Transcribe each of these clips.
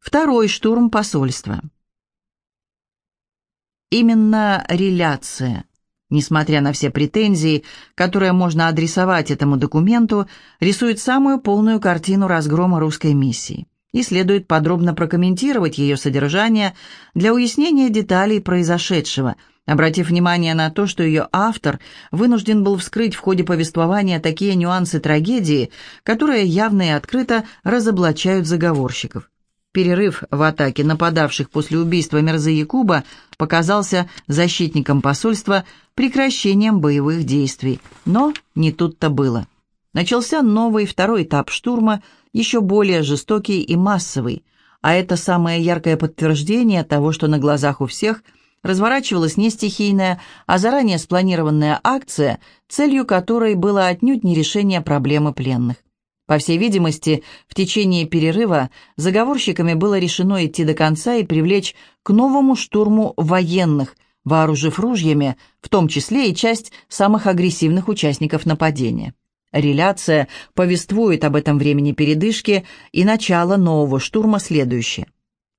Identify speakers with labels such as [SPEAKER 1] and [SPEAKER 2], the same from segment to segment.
[SPEAKER 1] Второй штурм посольства. Именно реляция, несмотря на все претензии, которые можно адресовать этому документу, рисует самую полную картину разгрома русской миссии. И следует подробно прокомментировать ее содержание для уяснения деталей произошедшего, обратив внимание на то, что ее автор вынужден был вскрыть в ходе повествования такие нюансы трагедии, которые явно и открыто разоблачают заговорщиков. Перерыв в атаке нападавших после убийства Мерзы Якуба показался защитникам посольства прекращением боевых действий. Но не тут-то было. Начался новый, второй этап штурма, еще более жестокий и массовый, а это самое яркое подтверждение того, что на глазах у всех разворачивалась не стихийная, а заранее спланированная акция, целью которой было отнюдь не решение проблемы пленных. По всей видимости, в течение перерыва заговорщиками было решено идти до конца и привлечь к новому штурму военных, вооружив ружьями, в том числе и часть самых агрессивных участников нападения. Реляция повествует об этом времени передышки и начало нового штурма следующее.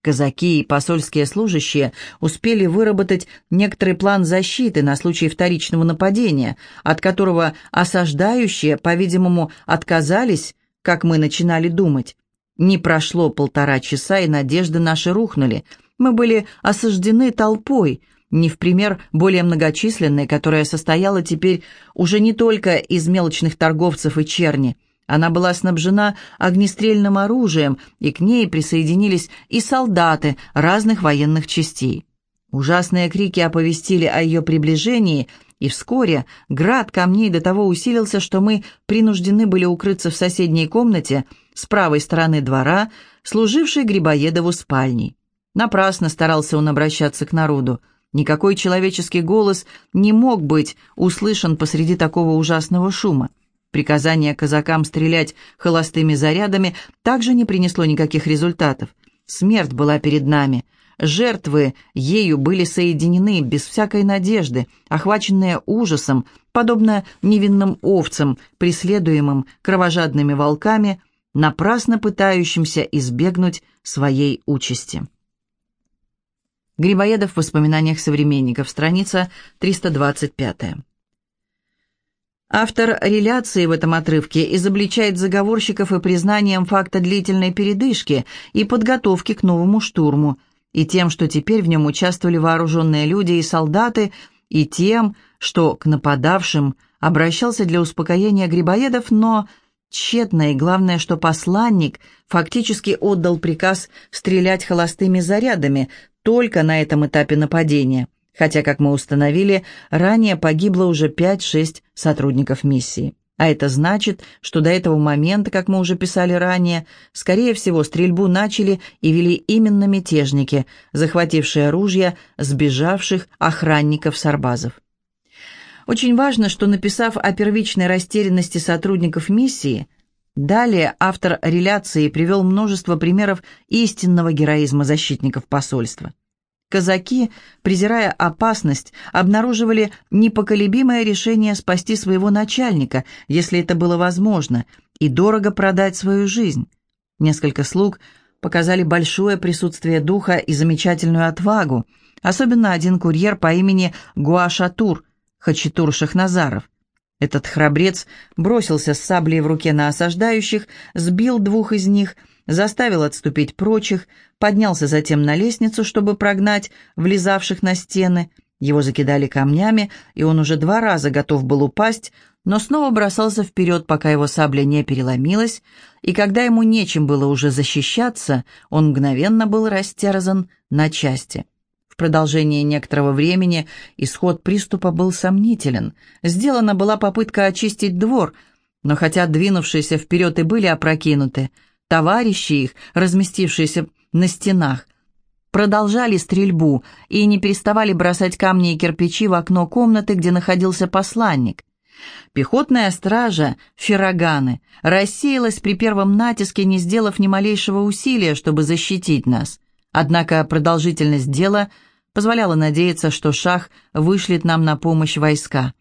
[SPEAKER 1] Казаки и посольские служащие успели выработать некоторый план защиты на случай вторичного нападения, от которого осаждающие, по-видимому, отказались как мы начинали думать. Не прошло полтора часа, и надежды наши рухнули. Мы были осаждены толпой, не в пример более многочисленной, которая состояла теперь уже не только из мелочных торговцев и черни. Она была снабжена огнестрельным оружием, и к ней присоединились и солдаты разных военных частей. Ужасные крики оповестили о ее приближении, и вскоре град камней до того усилился, что мы принуждены были укрыться в соседней комнате с правой стороны двора, служившей Грибоедову спальней. Напрасно старался он обращаться к народу. Никакой человеческий голос не мог быть услышан посреди такого ужасного шума. Приказание казакам стрелять холостыми зарядами также не принесло никаких результатов. Смерть была перед нами — Жертвы ею были соединены без всякой надежды, охваченные ужасом, подобно невинным овцам, преследуемым кровожадными волками, напрасно пытающимся избегнуть своей участи. Грибоедов в воспоминаниях современников, страница 325. Автор реляции в этом отрывке изобличает заговорщиков и признанием факта длительной передышки и подготовки к новому штурму – и тем, что теперь в нем участвовали вооруженные люди и солдаты, и тем, что к нападавшим обращался для успокоения грибоедов, но тщетно, и главное, что посланник фактически отдал приказ стрелять холостыми зарядами только на этом этапе нападения, хотя, как мы установили, ранее погибло уже 5-6 сотрудников миссии. А это значит, что до этого момента, как мы уже писали ранее, скорее всего, стрельбу начали и вели именно мятежники, захватившие оружие сбежавших охранников-сарбазов. Очень важно, что написав о первичной растерянности сотрудников миссии, далее автор реляции привел множество примеров истинного героизма защитников посольства. Казаки, презирая опасность, обнаруживали непоколебимое решение спасти своего начальника, если это было возможно, и дорого продать свою жизнь. Несколько слуг показали большое присутствие духа и замечательную отвагу, особенно один курьер по имени Гуашатур, Хачатур Шахназаров. Этот храбрец бросился с саблей в руке на осаждающих, сбил двух из них – заставил отступить прочих, поднялся затем на лестницу, чтобы прогнать влезавших на стены. Его закидали камнями, и он уже два раза готов был упасть, но снова бросался вперед, пока его сабля не переломилась, и когда ему нечем было уже защищаться, он мгновенно был растерзан на части. В продолжение некоторого времени исход приступа был сомнителен. Сделана была попытка очистить двор, но хотя двинувшиеся вперед и были опрокинуты, Товарищи их, разместившиеся на стенах, продолжали стрельбу и не переставали бросать камни и кирпичи в окно комнаты, где находился посланник. Пехотная стража Ферраганы рассеялась при первом натиске, не сделав ни малейшего усилия, чтобы защитить нас. Однако продолжительность дела позволяла надеяться, что Шах вышлет нам на помощь войска.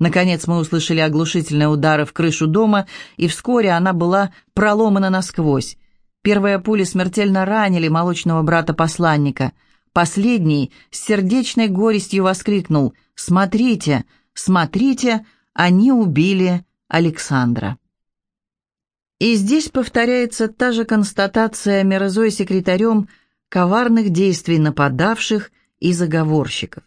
[SPEAKER 1] Наконец мы услышали оглушительные удары в крышу дома, и вскоре она была проломана насквозь. Первые пули смертельно ранили молочного брата-посланника. Последний с сердечной горестью воскликнул «Смотрите, смотрите, они убили Александра». И здесь повторяется та же констатация Мирозой секретарем коварных действий нападавших и заговорщиков.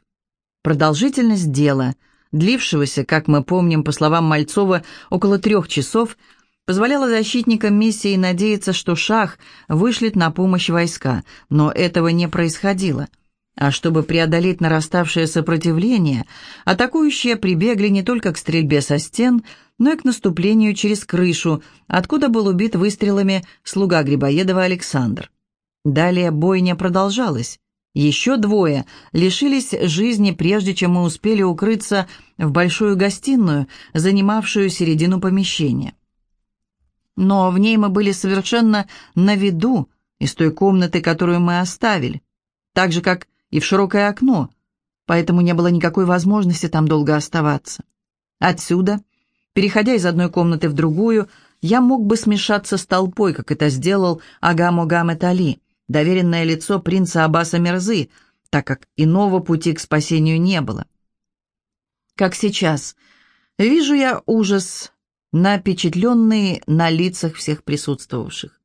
[SPEAKER 1] Продолжительность дела, длившегося, как мы помним, по словам Мальцова, около трех часов, позволяла защитникам миссии надеяться, что Шах вышлет на помощь войска, но этого не происходило. А чтобы преодолеть нараставшее сопротивление, атакующие прибегли не только к стрельбе со стен, но и к наступлению через крышу, откуда был убит выстрелами слуга Грибоедова Александр. Далее бойня продолжалась. Еще двое лишились жизни, прежде чем мы успели укрыться в большую гостиную, занимавшую середину помещения. Но в ней мы были совершенно на виду из той комнаты, которую мы оставили, так же, как и в широкое окно, поэтому не было никакой возможности там долго оставаться. Отсюда, переходя из одной комнаты в другую, я мог бы смешаться с толпой, как это сделал Агамо Гамет Али, доверенное лицо принца Аббаса Мерзы, так как иного пути к спасению не было. Как сейчас, вижу я ужас, напечатленный на лицах всех присутствовавших.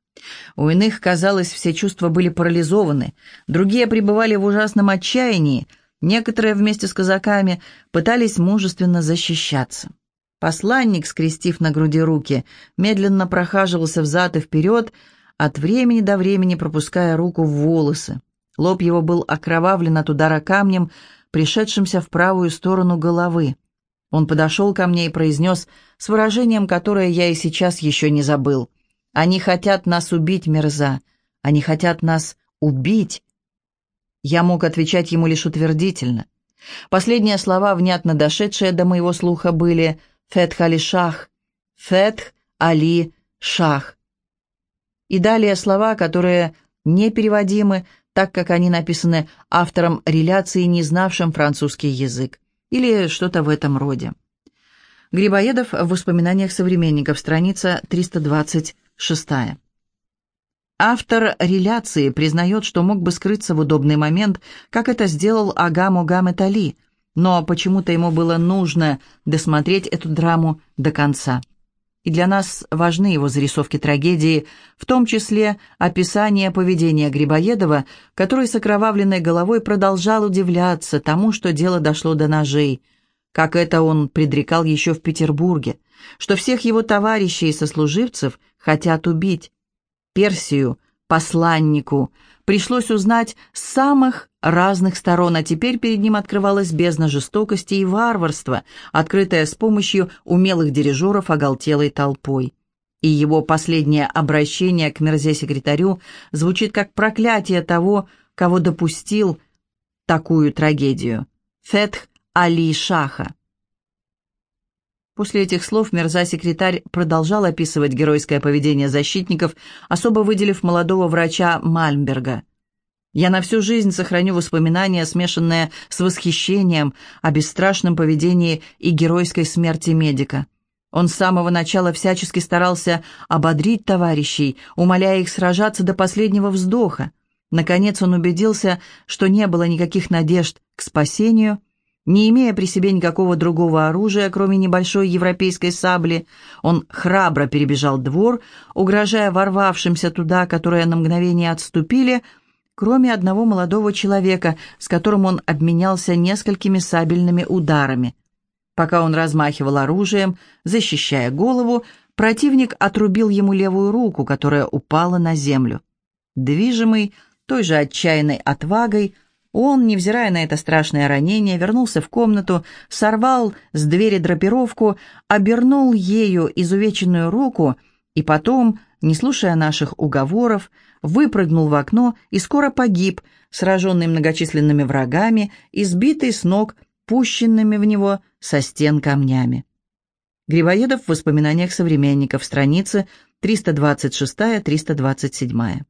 [SPEAKER 1] У иных, казалось, все чувства были парализованы, другие пребывали в ужасном отчаянии, некоторые вместе с казаками пытались мужественно защищаться. Посланник, скрестив на груди руки, медленно прохаживался взад и вперед, от времени до времени пропуская руку в волосы. Лоб его был окровавлен от удара камнем, пришедшимся в правую сторону головы. Он подошел ко мне и произнес с выражением, которое я и сейчас еще не забыл. «Они хотят нас убить, Мерза. Они хотят нас убить». Я мог отвечать ему лишь утвердительно. Последние слова, внятно дошедшие до моего слуха, были «Фетх Али Шах», «Фетх Али Шах» и далее слова, которые непереводимы, так как они написаны автором реляции, не знавшим французский язык, или что-то в этом роде. Грибоедов в воспоминаниях современников, страница 326. Автор реляции признает, что мог бы скрыться в удобный момент, как это сделал Ага Могамед Али, но почему-то ему было нужно досмотреть эту драму до конца и для нас важны его зарисовки трагедии, в том числе описание поведения Грибоедова, который с окровавленной головой продолжал удивляться тому, что дело дошло до ножей, как это он предрекал еще в Петербурге, что всех его товарищей и сослуживцев хотят убить. Персию, посланнику, пришлось узнать с самых разных сторон, а теперь перед ним открывалась бездна жестокости и варварства, открытая с помощью умелых дирижеров оголтелой толпой. И его последнее обращение к мерзе-секретарю звучит как проклятие того, кого допустил такую трагедию. Фетх Али Шаха. После этих слов Мерза-секретарь продолжал описывать геройское поведение защитников, особо выделив молодого врача Мальмберга. «Я на всю жизнь сохраню воспоминания, смешанные с восхищением о бесстрашном поведении и геройской смерти медика. Он с самого начала всячески старался ободрить товарищей, умоляя их сражаться до последнего вздоха. Наконец он убедился, что не было никаких надежд к спасению – не имея при себе никакого другого оружия, кроме небольшой европейской сабли, он храбро перебежал двор, угрожая ворвавшимся туда, которые на мгновение отступили, кроме одного молодого человека, с которым он обменялся несколькими сабельными ударами. Пока он размахивал оружием, защищая голову, противник отрубил ему левую руку, которая упала на землю. Движимый той же отчаянной отвагой, он, невзирая на это страшное ранение, вернулся в комнату, сорвал с двери драпировку, обернул ею изувеченную руку и потом, не слушая наших уговоров, выпрыгнул в окно и скоро погиб, сраженный многочисленными врагами, избитый с ног, пущенными в него со стен камнями. Грибоедов в воспоминаниях современников, страницы 326-327.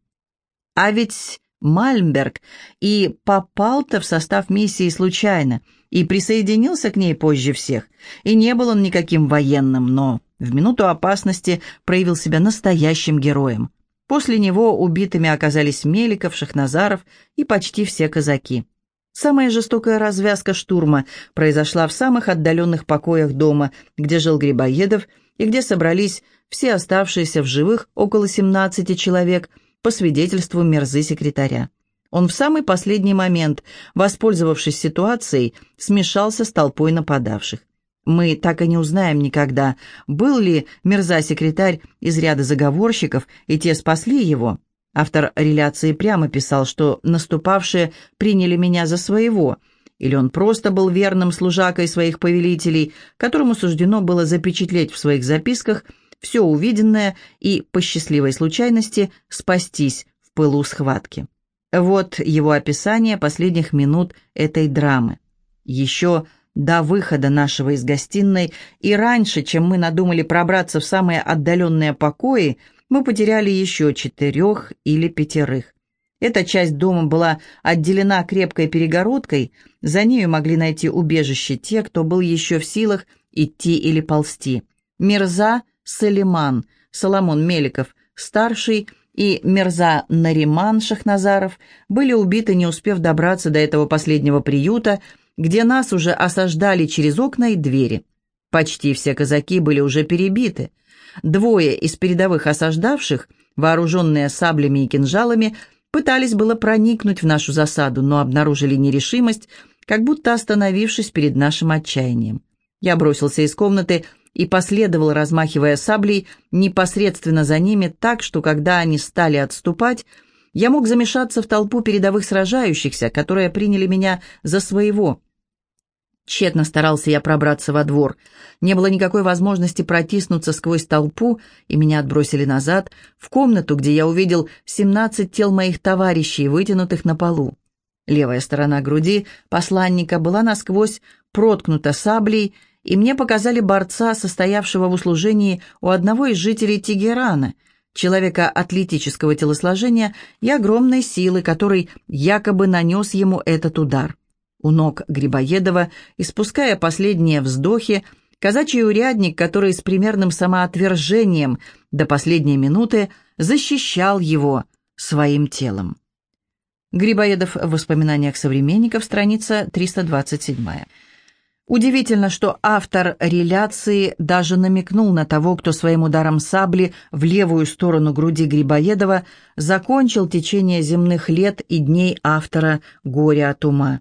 [SPEAKER 1] А ведь Мальмберг и попал-то в состав миссии случайно и присоединился к ней позже всех. И не был он никаким военным, но в минуту опасности проявил себя настоящим героем. После него убитыми оказались Меликов, Шахназаров и почти все казаки. Самая жестокая развязка штурма произошла в самых отдаленных покоях дома, где жил Грибоедов и где собрались все оставшиеся в живых около 17 человек по свидетельству мерзы секретаря. Он в самый последний момент, воспользовавшись ситуацией, смешался с толпой нападавших. Мы так и не узнаем никогда, был ли мерза-секретарь из ряда заговорщиков, и те спасли его. Автор реляции прямо писал, что наступавшие приняли меня за своего, или он просто был верным служакой своих повелителей, которому суждено было запечатлеть в своих записках все увиденное и, по счастливой случайности, спастись в пылу схватки. Вот его описание последних минут этой драмы. Еще до выхода нашего из гостиной и раньше, чем мы надумали пробраться в самые отдаленные покои, мы потеряли еще четырех или пятерых. Эта часть дома была отделена крепкой перегородкой, за нею могли найти убежище те, кто был еще в силах идти или ползти. Мирза Салиман, Соломон Меликов, старший – и Мерза Нариман Шахназаров были убиты, не успев добраться до этого последнего приюта, где нас уже осаждали через окна и двери. Почти все казаки были уже перебиты. Двое из передовых осаждавших, вооруженные саблями и кинжалами, пытались было проникнуть в нашу засаду, но обнаружили нерешимость, как будто остановившись перед нашим отчаянием. Я бросился из комнаты и последовал, размахивая саблей, непосредственно за ними так, что когда они стали отступать, я мог замешаться в толпу передовых сражающихся, которые приняли меня за своего. Тщетно старался я пробраться во двор. Не было никакой возможности протиснуться сквозь толпу, и меня отбросили назад, в комнату, где я увидел семнадцать тел моих товарищей, вытянутых на полу. Левая сторона груди посланника была насквозь проткнута саблей, и мне показали борца, состоявшего в услужении у одного из жителей Тегерана, человека атлетического телосложения и огромной силы, который якобы нанес ему этот удар. У ног Грибоедова, испуская последние вздохи, казачий урядник, который с примерным самоотвержением до последней минуты защищал его своим телом. Грибоедов в воспоминаниях современников, страница 327. Удивительно, что автор реляции даже намекнул на того, кто своим ударом сабли в левую сторону груди Грибоедова закончил течение земных лет и дней автора «Горя от ума».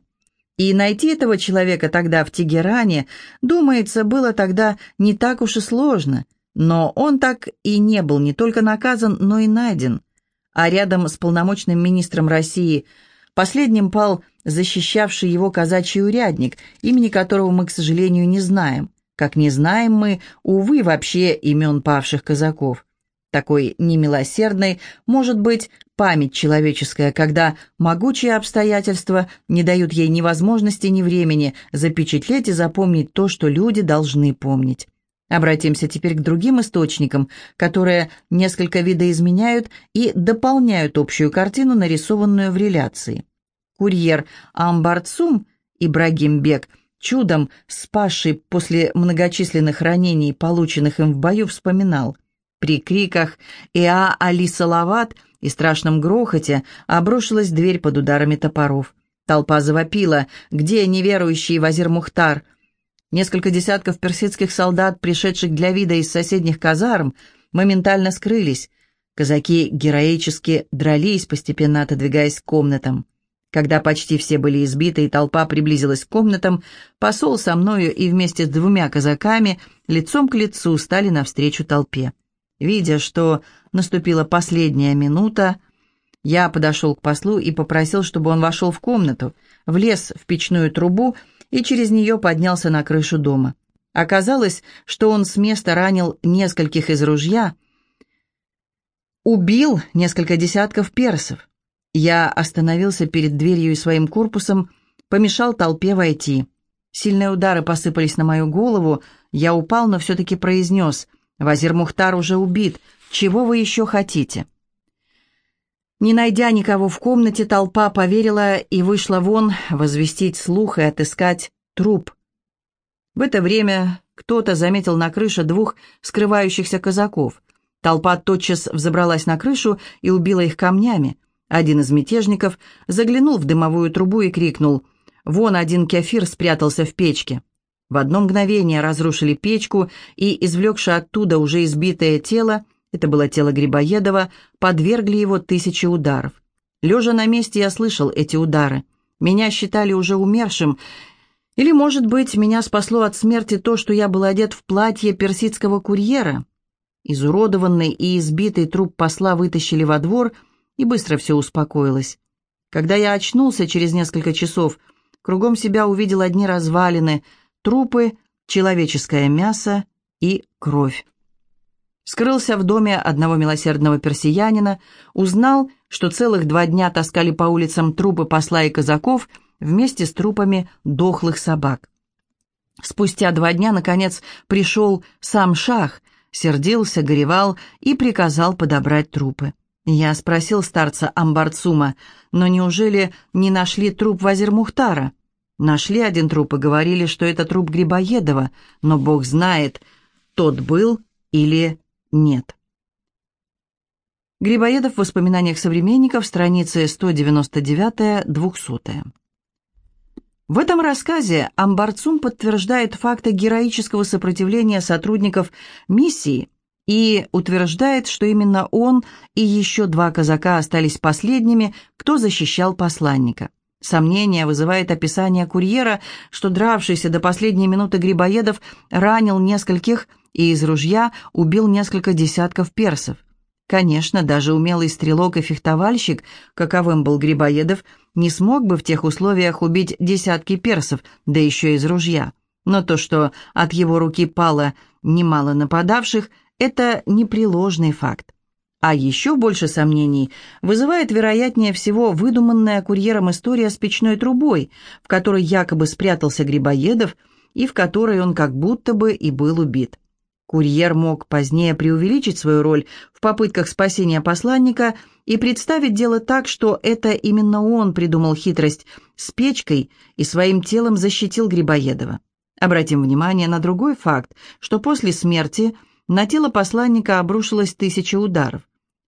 [SPEAKER 1] И найти этого человека тогда в Тегеране, думается, было тогда не так уж и сложно, но он так и не был не только наказан, но и найден. А рядом с полномочным министром России – Последним пал защищавший его казачий урядник, имени которого мы, к сожалению, не знаем. Как не знаем мы, увы, вообще имен павших казаков. Такой немилосердной может быть память человеческая, когда могучие обстоятельства не дают ей ни возможности, ни времени запечатлеть и запомнить то, что люди должны помнить. Обратимся теперь к другим источникам, которые несколько видоизменяют и дополняют общую картину, нарисованную в реляции. Курьер Амбарцум Ибрагим Бек, чудом спасший после многочисленных ранений, полученных им в бою, вспоминал. При криках «Иа Али Салават» и страшном грохоте обрушилась дверь под ударами топоров. Толпа завопила «Где неверующий Вазир Мухтар?» Несколько десятков персидских солдат, пришедших для вида из соседних казарм, моментально скрылись. Казаки героически дрались, постепенно отодвигаясь к комнатам. Когда почти все были избиты и толпа приблизилась к комнатам, посол со мною и вместе с двумя казаками лицом к лицу стали навстречу толпе. Видя, что наступила последняя минута, я подошел к послу и попросил, чтобы он вошел в комнату, влез в печную трубу и через нее поднялся на крышу дома. Оказалось, что он с места ранил нескольких из ружья, убил несколько десятков персов. Я остановился перед дверью и своим корпусом, помешал толпе войти. Сильные удары посыпались на мою голову, я упал, но все-таки произнес, «Вазир Мухтар уже убит, чего вы еще хотите?» Не найдя никого в комнате, толпа поверила и вышла вон возвестить слух и отыскать труп. В это время кто-то заметил на крыше двух скрывающихся казаков. Толпа тотчас взобралась на крышу и убила их камнями. Один из мятежников заглянул в дымовую трубу и крикнул «Вон один кефир спрятался в печке». В одно мгновение разрушили печку и, извлекши оттуда уже избитое тело, это было тело Грибоедова, подвергли его тысячи ударов. Лежа на месте, я слышал эти удары. Меня считали уже умершим, или, может быть, меня спасло от смерти то, что я был одет в платье персидского курьера. Изуродованный и избитый труп посла вытащили во двор, и быстро все успокоилось. Когда я очнулся через несколько часов, кругом себя увидел одни развалины, трупы, человеческое мясо и кровь скрылся в доме одного милосердного персиянина, узнал, что целых два дня таскали по улицам трупы посла и казаков вместе с трупами дохлых собак. Спустя два дня, наконец, пришел сам шах, сердился, горевал и приказал подобрать трупы. Я спросил старца Амбарцума, но неужели не нашли труп Вазир-Мухтара? Нашли один труп и говорили, что это труп Грибоедова, но Бог знает, тот был или нет. Грибоедов в воспоминаниях современников, страницы 199-200. В этом рассказе Амбарцум подтверждает факты героического сопротивления сотрудников миссии и утверждает, что именно он и еще два казака остались последними, кто защищал посланника. Сомнение вызывает описание курьера, что дравшийся до последней минуты Грибоедов ранил нескольких и из ружья убил несколько десятков персов. Конечно, даже умелый стрелок и фехтовальщик, каковым был Грибоедов, не смог бы в тех условиях убить десятки персов, да еще из ружья. Но то, что от его руки пало немало нападавших, это непреложный факт. А еще больше сомнений вызывает, вероятнее всего, выдуманная курьером история с печной трубой, в которой якобы спрятался Грибоедов и в которой он как будто бы и был убит. Курьер мог позднее преувеличить свою роль в попытках спасения посланника и представить дело так, что это именно он придумал хитрость с печкой и своим телом защитил Грибоедова. Обратим внимание на другой факт, что после смерти на тело посланника обрушилось тысяча ударов.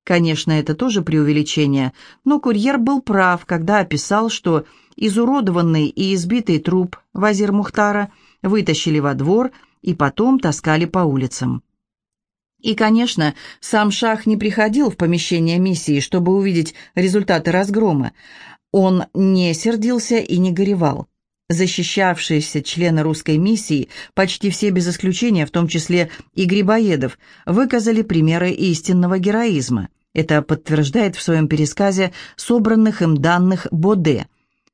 [SPEAKER 1] Конечно, это тоже преувеличение, но курьер был прав, когда описал, что изуродованный и избитый труп Вазир Мухтара вытащили во двор и потом таскали по улицам. И, конечно, сам Шах не приходил в помещение миссии, чтобы увидеть результаты разгрома. Он не сердился и не горевал. Защищавшиеся члены русской миссии, почти все без исключения, в том числе и Грибоедов, выказали примеры истинного героизма. Это подтверждает в своем пересказе собранных им данных Боде.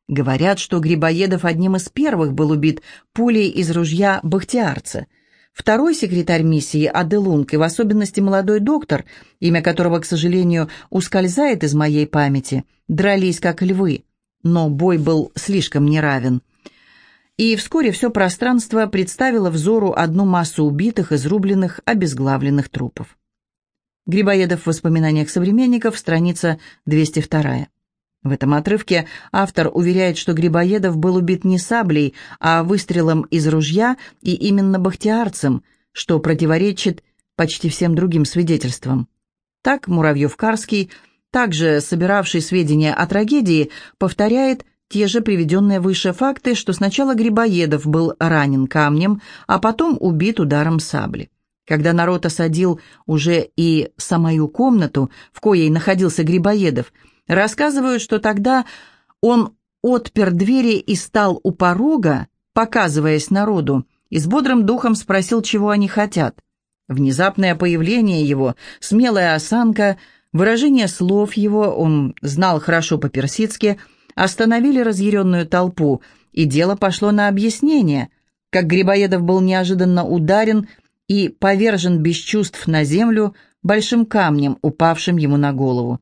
[SPEAKER 1] Говорят, что Грибоедов одним из первых был убит пулей из ружья Бахтиарца. Второй секретарь миссии Аделунг, и в особенности молодой доктор, имя которого, к сожалению, ускользает из моей памяти, дрались как львы. Но бой был слишком неравен и вскоре все пространство представило взору одну массу убитых, изрубленных, обезглавленных трупов. Грибоедов в воспоминаниях современников, страница 202. В этом отрывке автор уверяет, что Грибоедов был убит не саблей, а выстрелом из ружья и именно бахтиарцем, что противоречит почти всем другим свидетельствам. Так Муравьев-Карский, также собиравший сведения о трагедии, повторяет те же приведенные выше факты, что сначала Грибоедов был ранен камнем, а потом убит ударом сабли. Когда народ осадил уже и самую комнату, в коей находился Грибоедов, рассказывают, что тогда он отпер двери и стал у порога, показываясь народу, и с бодрым духом спросил, чего они хотят. Внезапное появление его, смелая осанка, выражение слов его, он знал хорошо по-персидски – остановили разъяренную толпу, и дело пошло на объяснение, как Грибоедов был неожиданно ударен и повержен без чувств на землю большим камнем, упавшим ему на голову.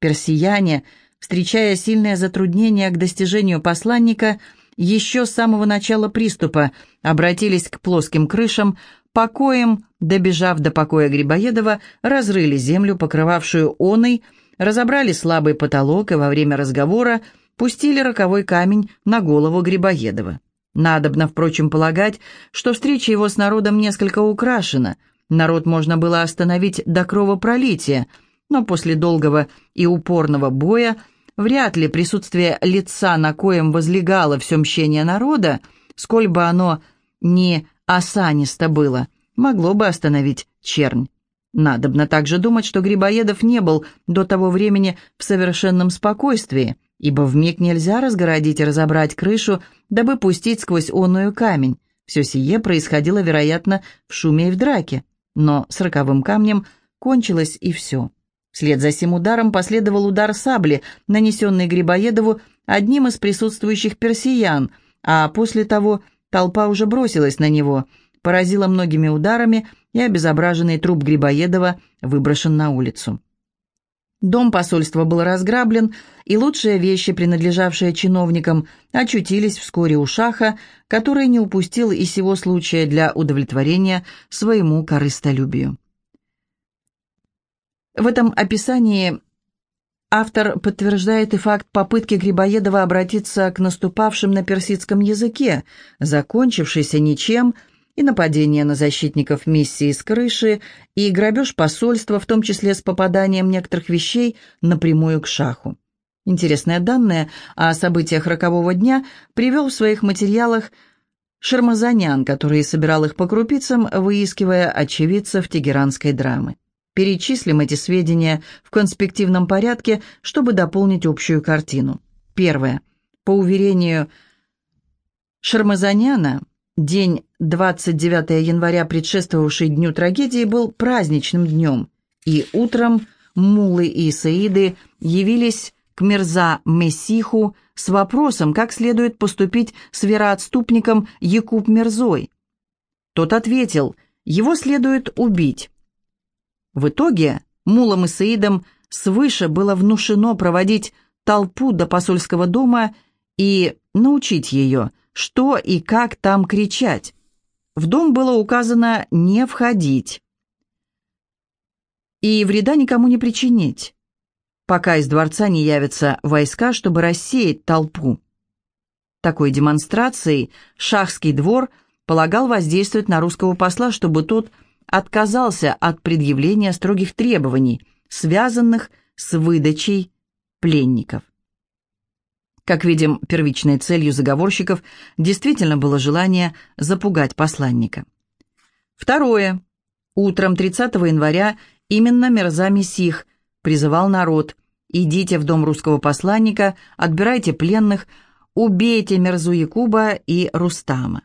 [SPEAKER 1] Персияне, встречая сильное затруднение к достижению посланника, еще с самого начала приступа обратились к плоским крышам, покоем, добежав до покоя Грибоедова, разрыли землю, покрывавшую оной, разобрали слабый потолок и во время разговора пустили роковой камень на голову Грибоедова. Надобно, впрочем, полагать, что встреча его с народом несколько украшена. народ можно было остановить до кровопролития, но после долгого и упорного боя вряд ли присутствие лица, на коем возлегало все мщение народа, сколь бы оно ни осанисто было, могло бы остановить чернь. Надобно также думать, что Грибоедов не был до того времени в совершенном спокойствии, ибо вмиг нельзя разгородить и разобрать крышу, дабы пустить сквозь онную камень. Все сие происходило, вероятно, в шуме и в драке, но с роковым камнем кончилось и все. Вслед за сим ударом последовал удар сабли, нанесенный Грибоедову одним из присутствующих персиян, а после того толпа уже бросилась на него, поразила многими ударами, и обезображенный труп Грибоедова выброшен на улицу. Дом посольства был разграблен, и лучшие вещи, принадлежавшие чиновникам, очутились вскоре у Шаха, который не упустил и сего случая для удовлетворения своему корыстолюбию. В этом описании автор подтверждает и факт попытки Грибоедова обратиться к наступавшим на персидском языке, закончившейся ничем – и нападение на защитников миссии с крыши, и грабеж посольства, в том числе с попаданием некоторых вещей напрямую к шаху. Интересные данные о событиях рокового дня привел в своих материалах Шармазанян, который собирал их по крупицам, выискивая очевидцев тегеранской драмы. Перечислим эти сведения в конспективном порядке, чтобы дополнить общую картину. Первое. По уверению Шармазаняна, День 29 января, предшествовавший дню трагедии, был праздничным днем, и утром Мулы и Саиды явились к Мирза Мессиху с вопросом, как следует поступить с вероотступником Якуб Мирзой. Тот ответил, его следует убить. В итоге Мулам и Саидам свыше было внушено проводить толпу до посольского дома и научить ее – что и как там кричать. В дом было указано не входить и вреда никому не причинить, пока из дворца не явятся войска, чтобы рассеять толпу. Такой демонстрацией шахский двор полагал воздействовать на русского посла, чтобы тот отказался от предъявления строгих требований, связанных с выдачей пленников. Как видим, первичной целью заговорщиков действительно было желание запугать посланника. Второе. Утром 30 января именно Мерза Месих призывал народ «Идите в дом русского посланника, отбирайте пленных, убейте Мерзу Якуба и Рустама».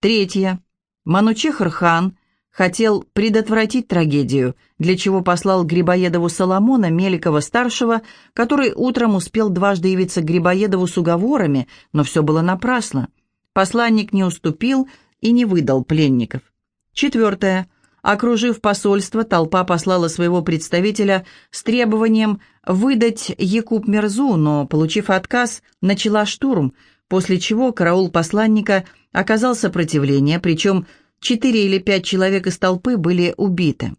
[SPEAKER 1] Третье. Манучехр хан хотел предотвратить трагедию, для чего послал Грибоедову Соломона Меликова-старшего, который утром успел дважды явиться к Грибоедову с уговорами, но все было напрасно. Посланник не уступил и не выдал пленников. Четвертое. Окружив посольство, толпа послала своего представителя с требованием выдать Якуб Мерзу, но, получив отказ, начала штурм, после чего караул посланника оказал сопротивление, причем Четыре или пять человек из толпы были убиты.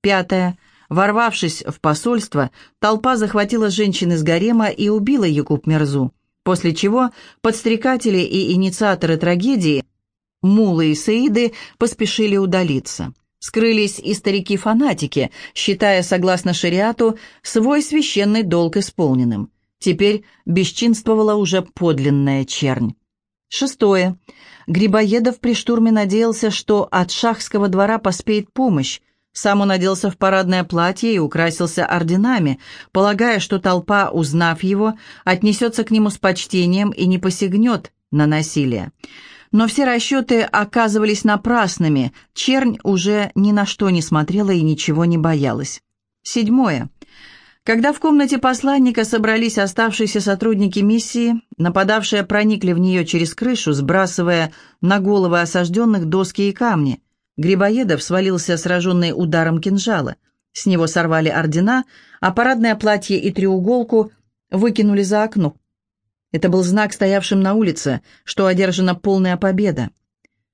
[SPEAKER 1] Пятое. Ворвавшись в посольство, толпа захватила женщин из гарема и убила Якуб Мерзу, после чего подстрекатели и инициаторы трагедии, Мулы и Саиды, поспешили удалиться. Скрылись и старики-фанатики, считая, согласно шариату, свой священный долг исполненным. Теперь бесчинствовала уже подлинная чернь. Шестое. Грибоедов при штурме надеялся, что от шахского двора поспеет помощь. Сам он оделся в парадное платье и украсился орденами, полагая, что толпа, узнав его, отнесется к нему с почтением и не посягнет на насилие. Но все расчеты оказывались напрасными, чернь уже ни на что не смотрела и ничего не боялась. Седьмое. Когда в комнате посланника собрались оставшиеся сотрудники миссии, нападавшие проникли в нее через крышу, сбрасывая на головы осажденных доски и камни. Грибоедов свалился сраженный ударом кинжала. С него сорвали ордена, а парадное платье и треуголку выкинули за окно. Это был знак стоявшим на улице, что одержана полная победа.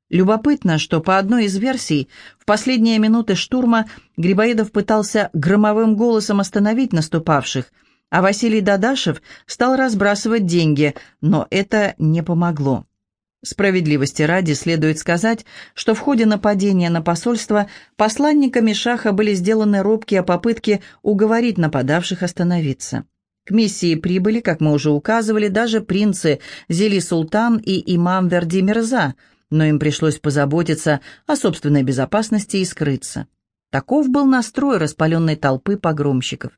[SPEAKER 1] Любопытно, что по одной из версий, в последние минуты штурма Грибоедов пытался громовым голосом остановить наступавших, а Василий Дадашев стал разбрасывать деньги, но это не помогло. Справедливости ради следует сказать, что в ходе нападения на посольство посланниками Шаха были сделаны робкие попытки уговорить нападавших остановиться. К миссии прибыли, как мы уже указывали, даже принцы Зели Султан и имам Верди Мирза, но им пришлось позаботиться о собственной безопасности и скрыться. Таков был настрой распаленной толпы погромщиков.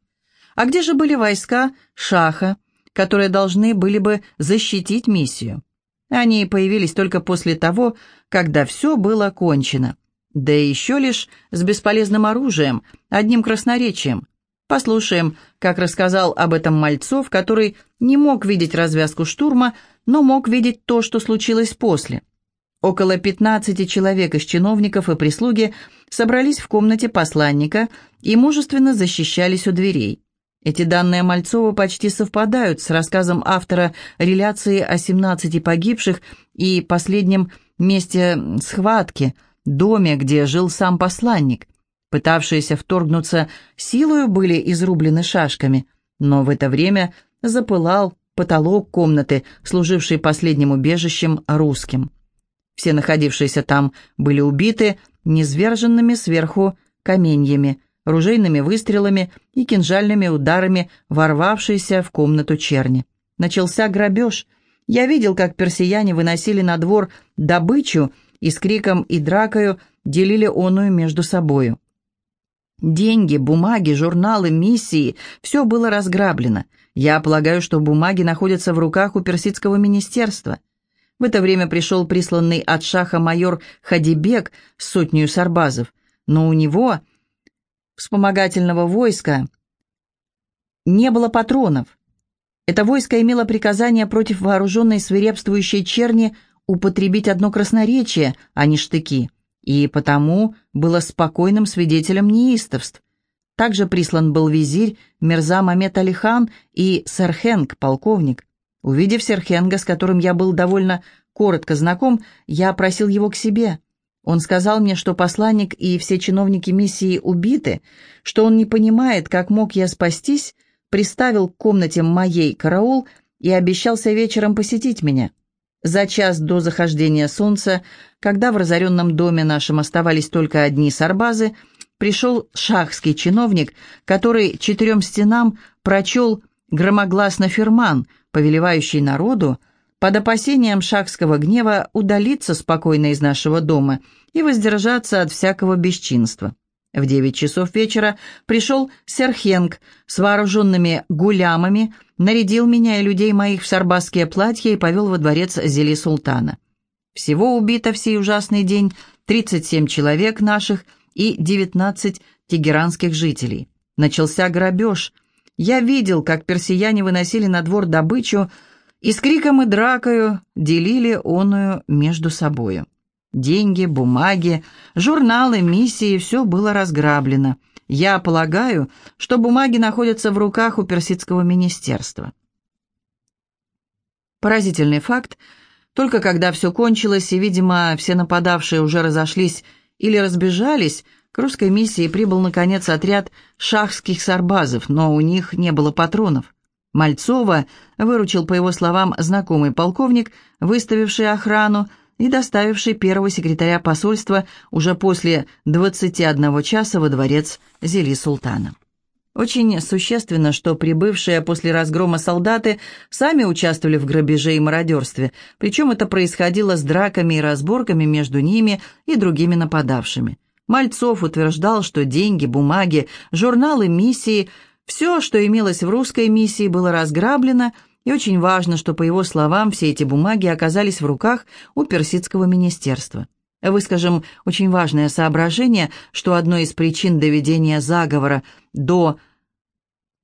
[SPEAKER 1] А где же были войска Шаха, которые должны были бы защитить миссию? Они появились только после того, когда все было кончено. Да еще лишь с бесполезным оружием, одним красноречием. Послушаем, как рассказал об этом Мальцов, который не мог видеть развязку штурма, но мог видеть то, что случилось после. Около 15 человек из чиновников и прислуги собрались в комнате посланника и мужественно защищались у дверей. Эти данные Мальцова почти совпадают с рассказом автора реляции о 17 погибших и последнем месте схватки, доме, где жил сам посланник. Пытавшиеся вторгнуться силою были изрублены шашками, но в это время запылал потолок комнаты, служивший последним убежищем русским. Все находившиеся там были убиты низверженными сверху каменьями – ружейными выстрелами и кинжальными ударами ворвавшейся в комнату черни. Начался грабеж. Я видел, как персияне выносили на двор добычу и с криком и дракою делили оную между собою. Деньги, бумаги, журналы, миссии – все было разграблено. Я полагаю, что бумаги находятся в руках у персидского министерства. В это время пришел присланный от шаха майор Хадибек с сотней сарбазов, но у него вспомогательного войска не было патронов. Это войско имело приказание против вооруженной свирепствующей черни употребить одно красноречие, а не штыки, и потому было спокойным свидетелем неистовств. Также прислан был визирь Мирза Мамед Алихан и Серхенг, полковник. Увидев Серхенга, с которым я был довольно коротко знаком, я просил его к себе. Он сказал мне, что посланник и все чиновники миссии убиты, что он не понимает, как мог я спастись, приставил к комнате моей караул и обещался вечером посетить меня. За час до захождения солнца, когда в разоренном доме нашем оставались только одни сарбазы, пришел шахский чиновник, который четырем стенам прочел громогласно ферман, повелевающий народу, под опасением шахского гнева удалиться спокойно из нашего дома и воздержаться от всякого бесчинства. В девять часов вечера пришел Серхенг с вооруженными гулямами, нарядил меня и людей моих в сарбасские платья и повел во дворец Зели Султана. Всего убито в сей ужасный день 37 человек наших и 19 тегеранских жителей. Начался грабеж. Я видел, как персияне выносили на двор добычу, и с криком и дракою делили оную между собою. Деньги, бумаги, журналы, миссии – все было разграблено. Я полагаю, что бумаги находятся в руках у персидского министерства. Поразительный факт. Только когда все кончилось, и, видимо, все нападавшие уже разошлись или разбежались, к русской миссии прибыл, наконец, отряд шахских сарбазов, но у них не было патронов. Мальцова выручил, по его словам, знакомый полковник, выставивший охрану и доставивший первого секретаря посольства уже после 21 часа во дворец Зели Султана. Очень существенно, что прибывшие после разгрома солдаты сами участвовали в грабеже и мародерстве, причем это происходило с драками и разборками между ними и другими нападавшими. Мальцов утверждал, что деньги, бумаги, журналы, миссии – все, что имелось в русской миссии, было разграблено, и очень важно, что, по его словам, все эти бумаги оказались в руках у персидского министерства. Выскажем очень важное соображение, что одной из причин доведения заговора до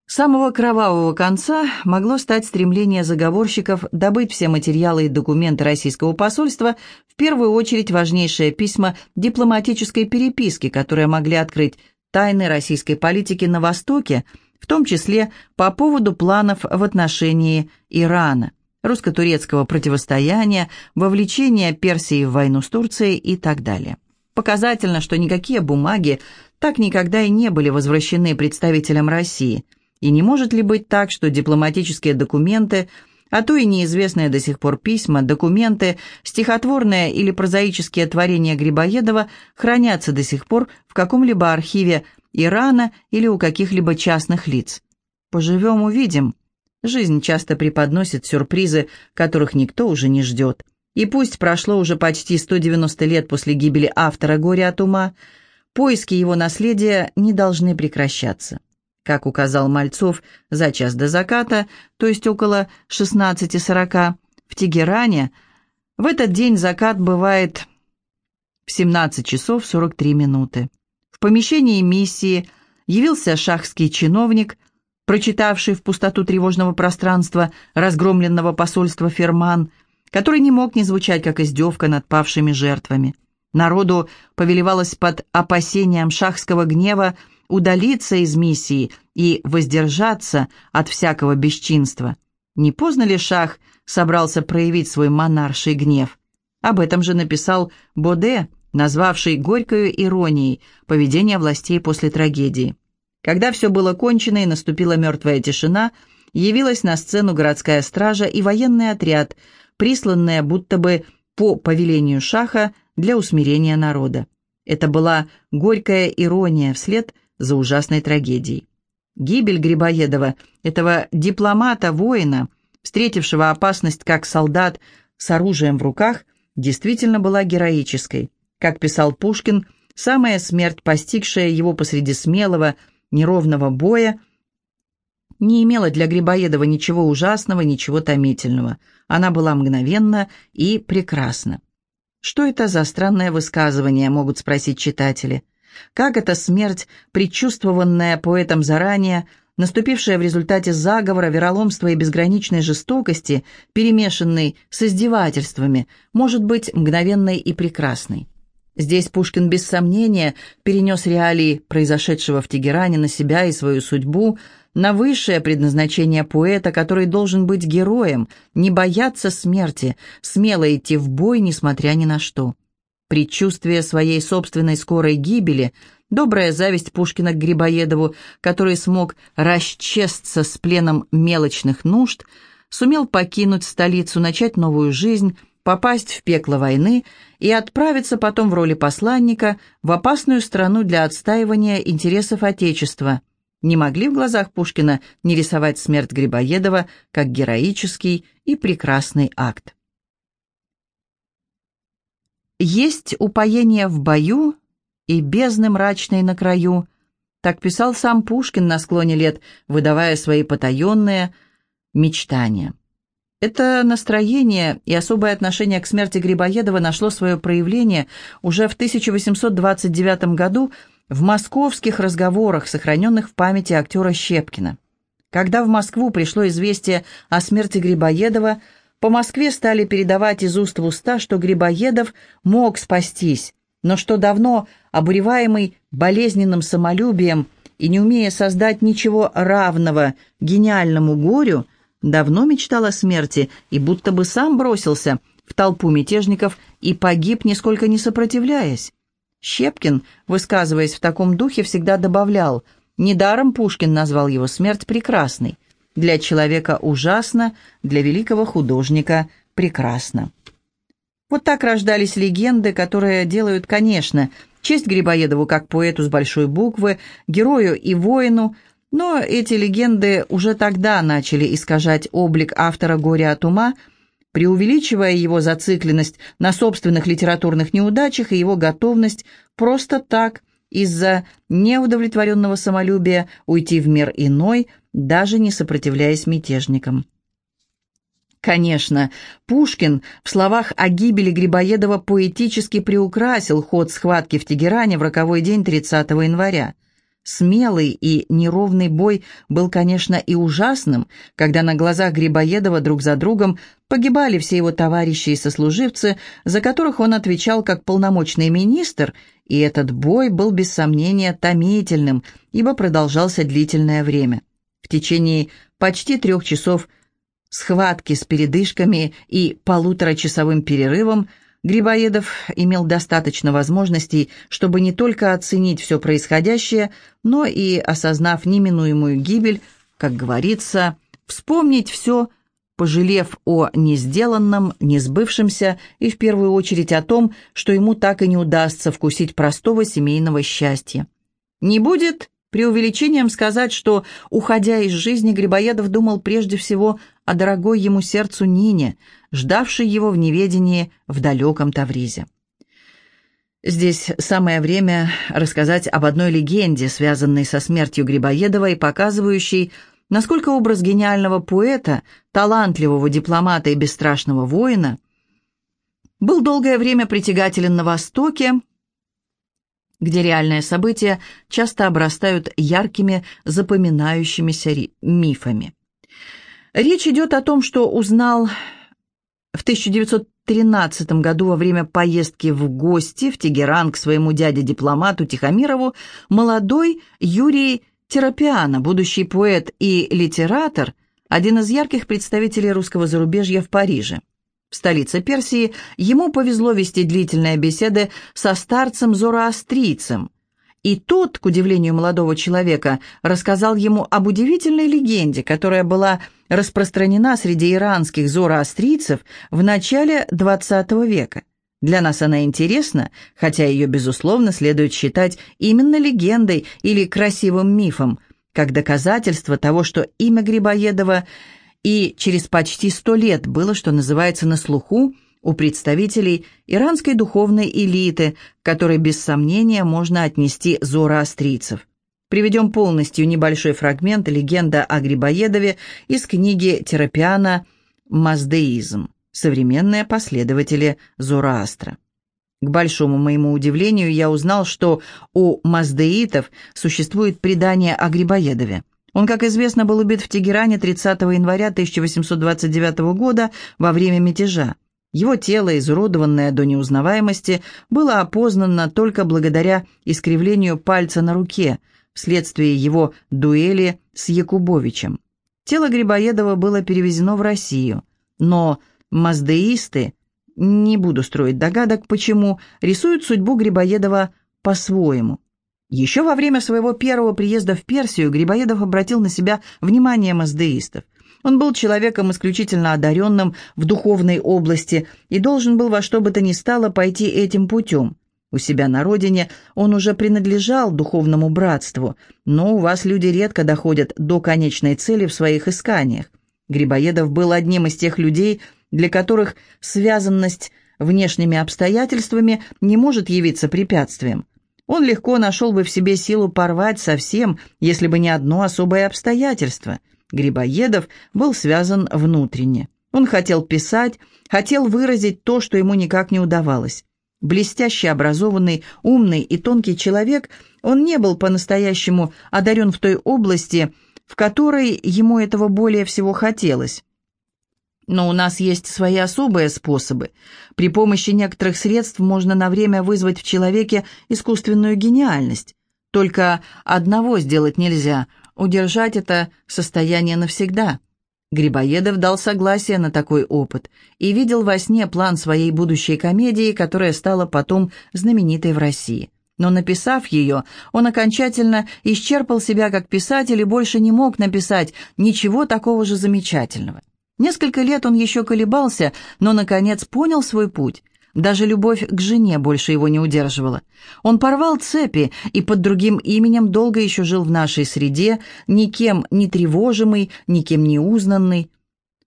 [SPEAKER 1] самого кровавого конца могло стать стремление заговорщиков добыть все материалы и документы российского посольства, в первую очередь важнейшие письма дипломатической переписки, которые могли открыть тайны российской политики на Востоке – в том числе по поводу планов в отношении Ирана, русско-турецкого противостояния, вовлечения Персии в войну с Турцией и так далее. Показательно, что никакие бумаги так никогда и не были возвращены представителям России. И не может ли быть так, что дипломатические документы а то и неизвестные до сих пор письма, документы, стихотворные или прозаические творения Грибоедова хранятся до сих пор в каком-либо архиве Ирана или у каких-либо частных лиц. Поживем, увидим. Жизнь часто преподносит сюрпризы, которых никто уже не ждет. И пусть прошло уже почти 190 лет после гибели автора «Горя от ума», поиски его наследия не должны прекращаться. Как указал Мальцов, за час до заката, то есть около 16.40, в Тегеране, в этот день закат бывает в 17 часов 43 минуты. В помещении миссии явился шахский чиновник, прочитавший в пустоту тревожного пространства разгромленного посольства Ферман, который не мог не звучать как издевка над павшими жертвами. Народу повелевалось под опасением шахского гнева удалиться из миссии и воздержаться от всякого бесчинства. Не поздно ли Шах собрался проявить свой монарший гнев? Об этом же написал Боде, назвавший горькою иронией поведение властей после трагедии. Когда все было кончено и наступила мертвая тишина, явилась на сцену городская стража и военный отряд, присланные будто бы по повелению Шаха для усмирения народа. Это была горькая ирония вслед за ужасной трагедией. Гибель Грибоедова, этого дипломата-воина, встретившего опасность как солдат с оружием в руках, действительно была героической. Как писал Пушкин, самая смерть, постигшая его посреди смелого, неровного боя, не имела для Грибоедова ничего ужасного, ничего томительного. Она была мгновенна и прекрасна. Что это за странное высказывание, могут спросить читатели. Как эта смерть, предчувствованная поэтом заранее, наступившая в результате заговора, вероломства и безграничной жестокости, перемешанной с издевательствами, может быть мгновенной и прекрасной? Здесь Пушкин без сомнения перенес реалии произошедшего в Тегеране на себя и свою судьбу, на высшее предназначение поэта, который должен быть героем, не бояться смерти, смело идти в бой, несмотря ни на что. Предчувствие своей собственной скорой гибели, добрая зависть Пушкина к Грибоедову, который смог расчесться с пленом мелочных нужд, сумел покинуть столицу, начать новую жизнь, попасть в пекло войны и отправиться потом в роли посланника в опасную страну для отстаивания интересов Отечества. Не могли в глазах Пушкина не рисовать смерть Грибоедова как героический и прекрасный акт. Есть упоение в бою и бездны мрачной на краю. Так писал сам Пушкин на склоне лет, выдавая свои потаенные мечтания. Это настроение и особое отношение к смерти Грибоедова нашло свое проявление уже в 1829 году в московских разговорах, сохраненных в памяти актера Щепкина. Когда в Москву пришло известие о смерти Грибоедова, по Москве стали передавать из уст в уста, что Грибоедов мог спастись, но что давно, обуреваемый болезненным самолюбием и не умея создать ничего равного гениальному горю, давно мечтал о смерти и будто бы сам бросился в толпу мятежников и погиб, нисколько не сопротивляясь. Щепкин, высказываясь в таком духе, всегда добавлял, недаром Пушкин назвал его смерть прекрасной. Для человека ужасно, для великого художника прекрасно. Вот так рождались легенды, которые делают, конечно, честь Грибоедову как поэту с большой буквы, герою и воину, но эти легенды уже тогда начали искажать облик автора «Горя от ума», преувеличивая его зацикленность на собственных литературных неудачах и его готовность просто так, из-за неудовлетворенного самолюбия, уйти в мир иной – даже не сопротивляясь мятежникам. Конечно, Пушкин в словах о гибели Грибоедова поэтически приукрасил ход схватки в Тегеране в роковой день 30 января. Смелый и неровный бой был, конечно, и ужасным, когда на глазах Грибоедова друг за другом погибали все его товарищи и сослуживцы, за которых он отвечал как полномочный министр, и этот бой был без сомнения томительным, ибо продолжался длительное время. В течение почти трех часов схватки с передышками и полуторачасовым перерывом Грибоедов имел достаточно возможностей, чтобы не только оценить все происходящее, но и, осознав неминуемую гибель, как говорится, вспомнить все пожалев о несделанном, несбывшемся и в первую очередь о том, что ему так и не удастся вкусить простого семейного счастья. Не будет преувеличением сказать, что, уходя из жизни, Грибоедов думал прежде всего о дорогой ему сердцу Нине, ждавшей его в неведении в далеком Тавризе. Здесь самое время рассказать об одной легенде, связанной со смертью Грибоедова и показывающей, насколько образ гениального поэта, талантливого дипломата и бесстрашного воина был долгое время притягателен на Востоке, где реальные события часто обрастают яркими, запоминающимися мифами. Речь идет о том, что узнал в 1913 году во время поездки в гости в Тегеран к своему дяде-дипломату Тихомирову молодой Юрий Терапиано, будущий поэт и литератор, один из ярких представителей русского зарубежья в Париже. В столице Персии ему повезло вести длительные беседы со старцем-зороастрийцем, и тот, к удивлению молодого человека, рассказал ему об удивительной легенде, которая была распространена среди иранских зороастрийцев в начале XX века. Для нас она интересна, хотя ее, безусловно, следует считать именно легендой или красивым мифом, как доказательство того, что имя Грибоедова и через почти сто лет было, что называется, на слуху, у представителей иранской духовной элиты, которой без сомнения можно отнести зороастрийцев. Приведем полностью небольшой фрагмент «Легенда о Грибоедове» из книги Терапиана «Маздеизм. Современные последователи Зороастра». К большому моему удивлению я узнал, что у маздеитов существует предание о Грибоедове. Он, как известно, был убит в Тегеране 30 января 1829 года во время мятежа. Его тело, изуродованное до неузнаваемости, было опознано только благодаря искривлению пальца на руке, вследствие его дуэли с Якубовичем. Тело Грибоедова было перевезено в Россию, но маздеисты, не буду строить догадок почему, рисуют судьбу Грибоедова по-своему. Еще во время своего первого приезда в Персию Грибоедов обратил на себя внимание маздеистов. Он был человеком исключительно одаренным в духовной области и должен был во что бы то ни стало пойти этим путем. У себя на родине он уже принадлежал духовному братству, но у вас люди редко доходят до конечной цели в своих исканиях. Грибоедов был одним из тех людей, для которых связанность внешними обстоятельствами не может явиться препятствием. Он легко нашел бы в себе силу порвать совсем, если бы не одно особое обстоятельство – Грибоедов был связан внутренне. Он хотел писать, хотел выразить то, что ему никак не удавалось. Блестяще образованный, умный и тонкий человек, он не был по-настоящему одарен в той области, в которой ему этого более всего хотелось. Но у нас есть свои особые способы. При помощи некоторых средств можно на время вызвать в человеке искусственную гениальность. Только одного сделать нельзя – удержать это состояние навсегда. Грибоедов дал согласие на такой опыт и видел во сне план своей будущей комедии, которая стала потом знаменитой в России. Но написав ее, он окончательно исчерпал себя как писатель и больше не мог написать ничего такого же замечательного. Несколько лет он еще колебался, но, наконец, понял свой путь даже любовь к жене больше его не удерживала. Он порвал цепи и под другим именем долго еще жил в нашей среде, никем не тревожимый, никем не узнанный.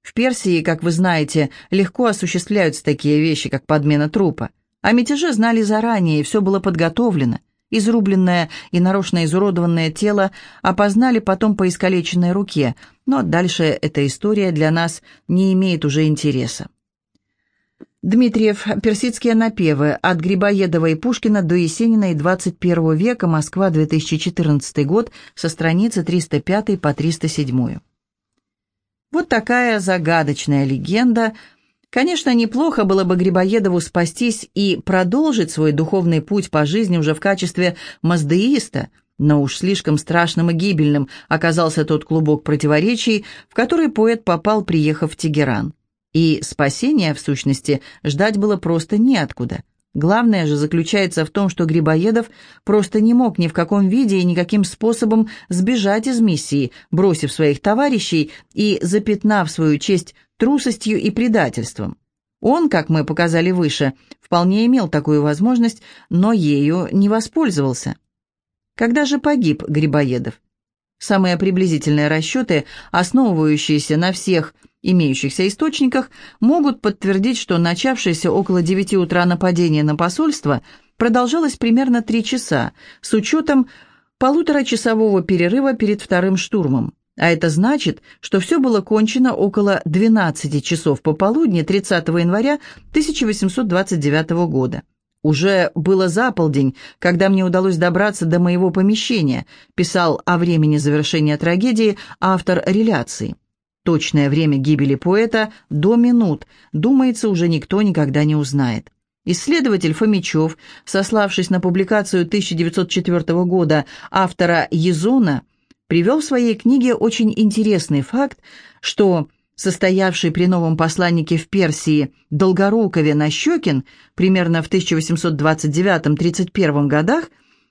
[SPEAKER 1] В Персии, как вы знаете, легко осуществляются такие вещи, как подмена трупа. О мятеже знали заранее, и все было подготовлено. Изрубленное и нарочно изуродованное тело опознали потом по искалеченной руке, но дальше эта история для нас не имеет уже интереса. Дмитриев. Персидские напевы. От Грибоедова и Пушкина до Есенина и 21 века. Москва, 2014 год. Со страницы 305 по 307. Вот такая загадочная легенда. Конечно, неплохо было бы Грибоедову спастись и продолжить свой духовный путь по жизни уже в качестве маздеиста, но уж слишком страшным и гибельным оказался тот клубок противоречий, в который поэт попал, приехав в Тегеран. И спасения, в сущности, ждать было просто неоткуда. Главное же заключается в том, что Грибоедов просто не мог ни в каком виде и никаким способом сбежать из миссии, бросив своих товарищей и запятнав свою честь трусостью и предательством. Он, как мы показали выше, вполне имел такую возможность, но ею не воспользовался. Когда же погиб Грибоедов? Самые приблизительные расчеты, основывающиеся на всех имеющихся источниках, могут подтвердить, что начавшееся около 9 утра нападение на посольство продолжалось примерно 3 часа, с учетом полуторачасового перерыва перед вторым штурмом. А это значит, что все было кончено около 12 часов пополудни 30 января 1829 года. Уже было за полдень, когда мне удалось добраться до моего помещения, писал о времени завершения трагедии автор реляции. Точное время гибели поэта до минут, думается, уже никто никогда не узнает. Исследователь Фомичев, сославшись на публикацию 1904 года автора Езона, привел в своей книге очень интересный факт, что состоявший при новом посланнике в Персии Долгорукове Нащекин примерно в 1829-31 годах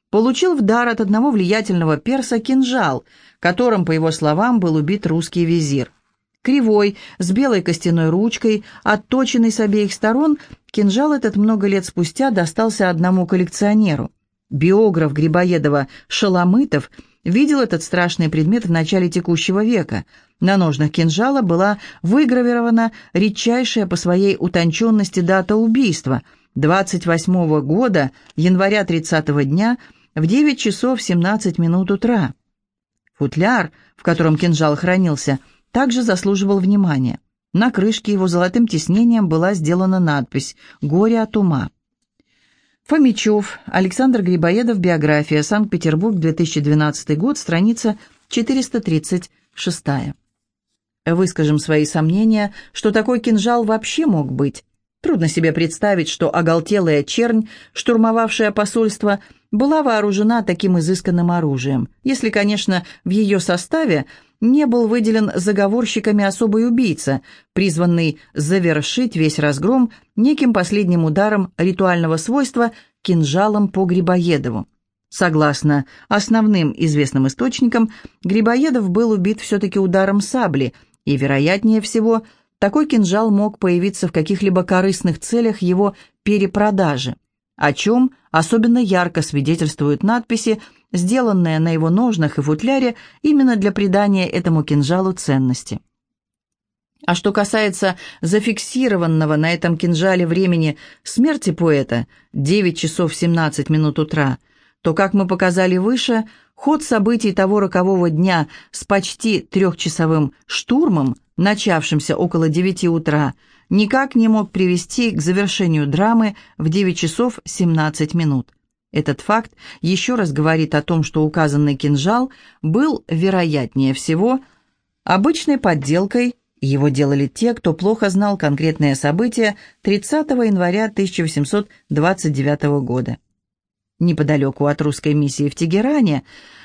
[SPEAKER 1] получил в дар от одного влиятельного перса кинжал, которым, по его словам, был убит русский визир. Кривой, с белой костяной ручкой, отточенный с обеих сторон, кинжал этот много лет спустя достался одному коллекционеру. Биограф Грибоедова Шаламытов – видел этот страшный предмет в начале текущего века. На ножнах кинжала была выгравирована редчайшая по своей утонченности дата убийства – 28 года, января 30 дня, в 9 часов 17 минут утра. Футляр, в котором кинжал хранился, также заслуживал внимания. На крышке его золотым тиснением была сделана надпись «Горе от ума». Фомичев, Александр Грибоедов, биография, Санкт-Петербург, 2012 год, страница 436. Выскажем свои сомнения, что такой кинжал вообще мог быть. Трудно себе представить, что оголтелая чернь, штурмовавшая посольство, была вооружена таким изысканным оружием, если, конечно, в ее составе не был выделен заговорщиками особый убийца, призванный завершить весь разгром неким последним ударом ритуального свойства кинжалом по Грибоедову. Согласно основным известным источникам, Грибоедов был убит все-таки ударом сабли, и, вероятнее всего, такой кинжал мог появиться в каких-либо корыстных целях его перепродажи, о чем особенно ярко свидетельствуют надписи, сделанная на его ножнах и футляре именно для придания этому кинжалу ценности. А что касается зафиксированного на этом кинжале времени смерти поэта 9 часов 17 минут утра, то, как мы показали выше, ход событий того рокового дня с почти трехчасовым штурмом, начавшимся около 9 утра, никак не мог привести к завершению драмы в 9 часов 17 минут. Этот факт еще раз говорит о том, что указанный кинжал был, вероятнее всего, обычной подделкой, его делали те, кто плохо знал конкретные события 30 января 1829 года. Неподалеку от русской миссии в Тегеране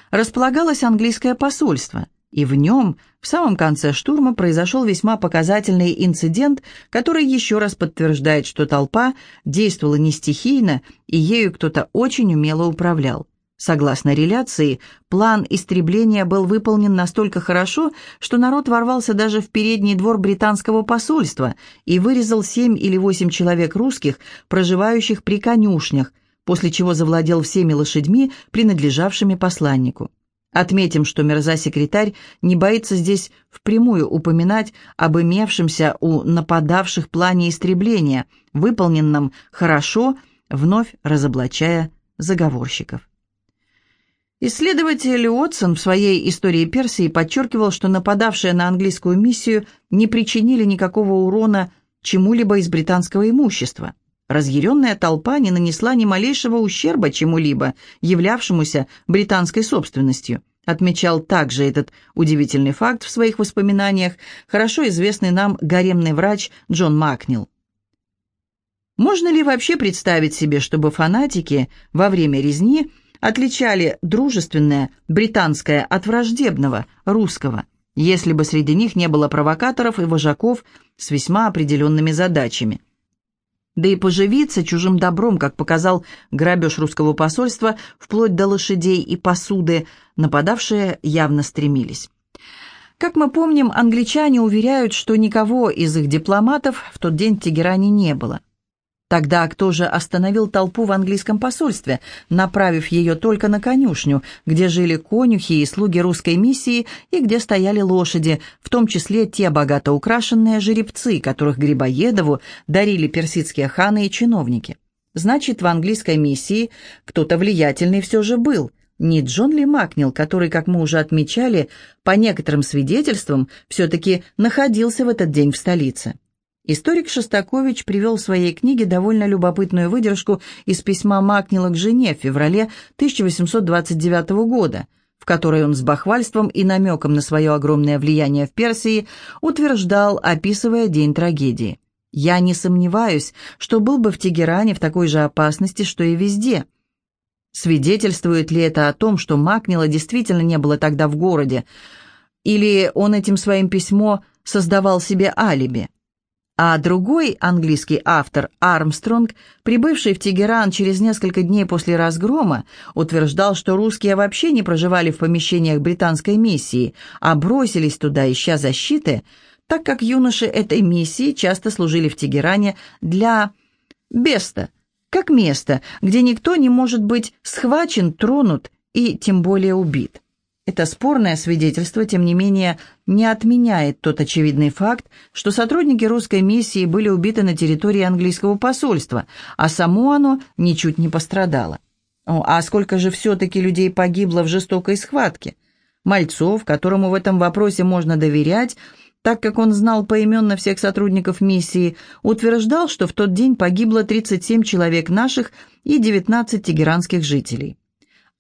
[SPEAKER 1] располагалось английское посольство – и в нем, в самом конце штурма, произошел весьма показательный инцидент, который еще раз подтверждает, что толпа действовала не стихийно, и ею кто-то очень умело управлял. Согласно реляции, план истребления был выполнен настолько хорошо, что народ ворвался даже в передний двор британского посольства и вырезал семь или восемь человек русских, проживающих при конюшнях, после чего завладел всеми лошадьми, принадлежавшими посланнику. Отметим, что Мерза-секретарь не боится здесь впрямую упоминать об имевшемся у нападавших плане истребления, выполненном хорошо, вновь разоблачая заговорщиков. Исследователь Уотсон в своей «Истории Персии» подчеркивал, что нападавшие на английскую миссию не причинили никакого урона чему-либо из британского имущества. Разъяренная толпа не нанесла ни малейшего ущерба чему-либо, являвшемуся британской собственностью. Отмечал также этот удивительный факт в своих воспоминаниях хорошо известный нам гаремный врач Джон Макнил. Можно ли вообще представить себе, чтобы фанатики во время резни отличали дружественное британское от враждебного русского, если бы среди них не было провокаторов и вожаков с весьма определенными задачами – да и поживиться чужим добром, как показал грабеж русского посольства, вплоть до лошадей и посуды, нападавшие явно стремились. Как мы помним, англичане уверяют, что никого из их дипломатов в тот день в Тегеране не было. Тогда кто же остановил толпу в английском посольстве, направив ее только на конюшню, где жили конюхи и слуги русской миссии и где стояли лошади, в том числе те богато украшенные жеребцы, которых Грибоедову дарили персидские ханы и чиновники? Значит, в английской миссии кто-то влиятельный все же был. Не Джон Ли Макнил, который, как мы уже отмечали, по некоторым свидетельствам, все-таки находился в этот день в столице. Историк Шостакович привел в своей книге довольно любопытную выдержку из письма Макнила к жене в феврале 1829 года, в которой он с бахвальством и намеком на свое огромное влияние в Персии утверждал, описывая день трагедии. «Я не сомневаюсь, что был бы в Тегеране в такой же опасности, что и везде». Свидетельствует ли это о том, что Макнила действительно не было тогда в городе, или он этим своим письмо создавал себе алиби? А другой английский автор Армстронг, прибывший в Тегеран через несколько дней после разгрома, утверждал, что русские вообще не проживали в помещениях британской миссии, а бросились туда, ища защиты, так как юноши этой миссии часто служили в Тегеране для Беста, как место, где никто не может быть схвачен, тронут и тем более убит. Это спорное свидетельство, тем не менее, не отменяет тот очевидный факт, что сотрудники русской миссии были убиты на территории английского посольства, а само оно ничуть не пострадало. А сколько же все-таки людей погибло в жестокой схватке? Мальцов, которому в этом вопросе можно доверять, так как он знал поименно всех сотрудников миссии, утверждал, что в тот день погибло 37 человек наших и 19 тегеранских жителей.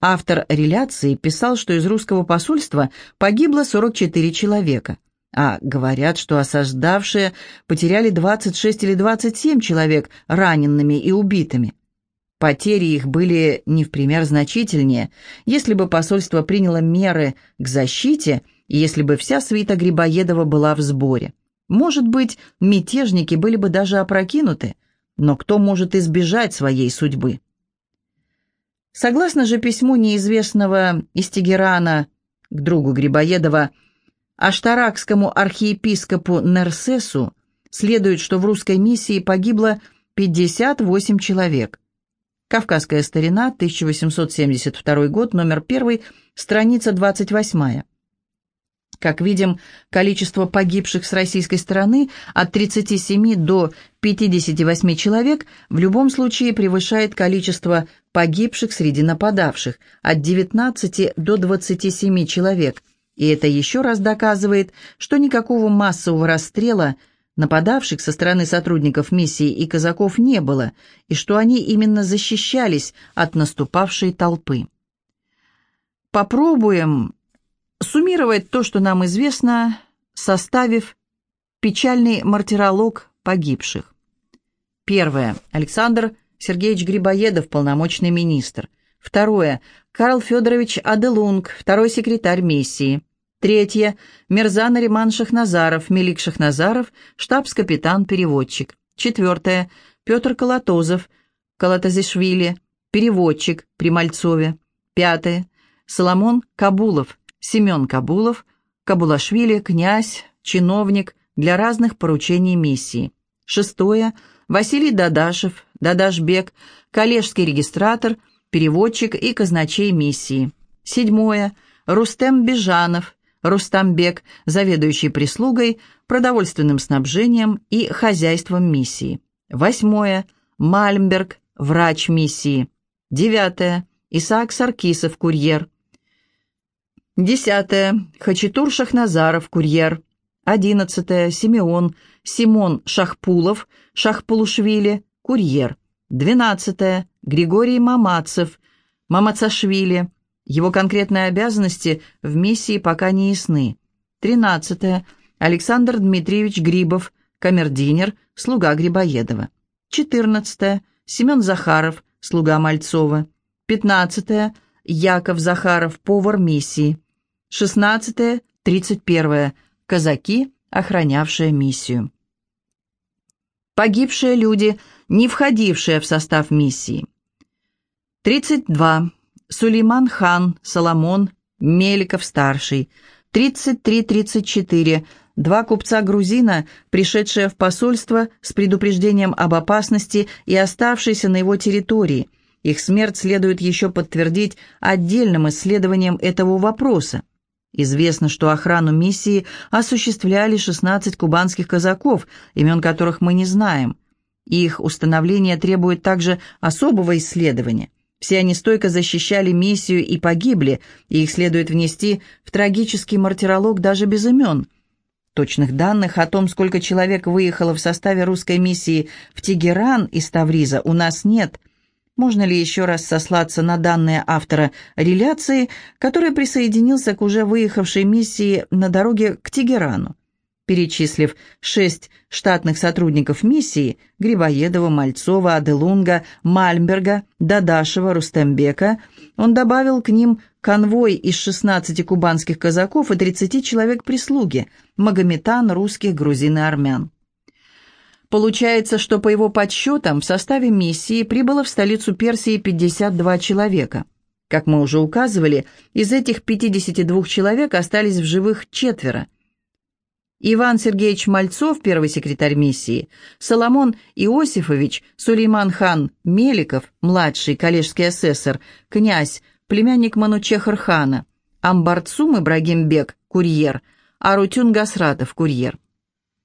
[SPEAKER 1] Автор реляции писал, что из русского посольства погибло 44 человека, а говорят, что осаждавшие потеряли 26 или 27 человек ранеными и убитыми. Потери их были не в пример значительнее, если бы посольство приняло меры к защите и если бы вся свита Грибоедова была в сборе. Может быть, мятежники были бы даже опрокинуты, но кто может избежать своей судьбы? Согласно же письму неизвестного из Тегерана к другу Грибоедова, аштаракскому архиепископу Нерсесу, следует, что в русской миссии погибло 58 человек. Кавказская старина, 1872 год, номер 1, страница 28. Как видим, количество погибших с российской стороны от 37 до 58 человек в любом случае превышает количество погибших среди нападавших от 19 до 27 человек, и это еще раз доказывает, что никакого массового расстрела нападавших со стороны сотрудников миссии и казаков не было, и что они именно защищались от наступавшей толпы. Попробуем суммировать то, что нам известно, составив печальный мартиролог погибших. Первое. Александр Сергеевич Грибоедов, полномочный министр. Второе. Карл Федорович Аделунг, второй секретарь миссии. Третье. Мирзан Ариман Шахназаров, Мелик Шахназаров, штабс-капитан-переводчик. Четвертое. Петр Колотозов, Колотозишвили, переводчик при Мальцове. Пятое. Соломон Кабулов, Семен Кабулов, Кабулашвили, князь, чиновник для разных поручений миссии. Шестое. Василий Дадашев, Дадашбек, коллежский регистратор, переводчик и казначей миссии. Седьмое. Рустем Бежанов, Рустамбек, заведующий прислугой, продовольственным снабжением и хозяйством миссии. Восьмое. Мальмберг, врач миссии. Девятое. Исаак Саркисов, курьер. Десятое. Хачатур Шахназаров, курьер. Одиннадцатое. Симеон. Симон Шахпулов, Шахпулушвили, курьер. Двенадцатое. Григорий Мамацев, Мамацашвили. Его конкретные обязанности в миссии пока не ясны. Тринадцатое. Александр Дмитриевич Грибов, камердинер, слуга Грибоедова. Четырнадцатое. Семен Захаров, слуга Мальцова. Пятнадцатое. Яков Захаров, повар миссии. 16 31 казаки, охранявшие миссию. Погибшие люди, не входившие в состав миссии. 32. Сулейман хан, Соломон, Меликов-старший, 33-34. Два купца-грузина, пришедшие в посольство с предупреждением об опасности и оставшиеся на его территории. Их смерть следует еще подтвердить отдельным исследованием этого вопроса. Известно, что охрану миссии осуществляли 16 кубанских казаков, имен которых мы не знаем. Их установление требует также особого исследования. Все они стойко защищали миссию и погибли, и их следует внести в трагический мартиролог даже без имен. Точных данных о том, сколько человек выехало в составе русской миссии в Тегеран из Тавриза, у нас нет – можно ли еще раз сослаться на данные автора реляции, который присоединился к уже выехавшей миссии на дороге к Тегерану? Перечислив шесть штатных сотрудников миссии – Грибоедова, Мальцова, Аделунга, Мальмберга, Дадашева, Рустембека – он добавил к ним конвой из 16 кубанских казаков и 30 человек прислуги – магометан, русских, грузин и армян. Получается, что по его подсчетам в составе миссии прибыло в столицу Персии 52 человека. Как мы уже указывали, из этих 52 человек остались в живых четверо. Иван Сергеевич Мальцов, первый секретарь миссии, Соломон Иосифович, Сулейман хан Меликов, младший коллежский асессор, князь, племянник Манучехар хана, Амбарцум Ибрагим Бек, курьер, Арутюн Гасратов, курьер.